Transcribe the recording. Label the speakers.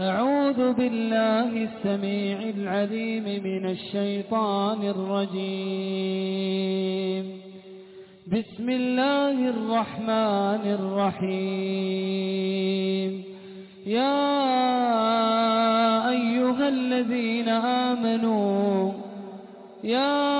Speaker 1: أعوذ بالله السميع العليم من الشيطان الرجيم. بسم الله الرحمن الرحيم. يا أيها الذين آمنوا يا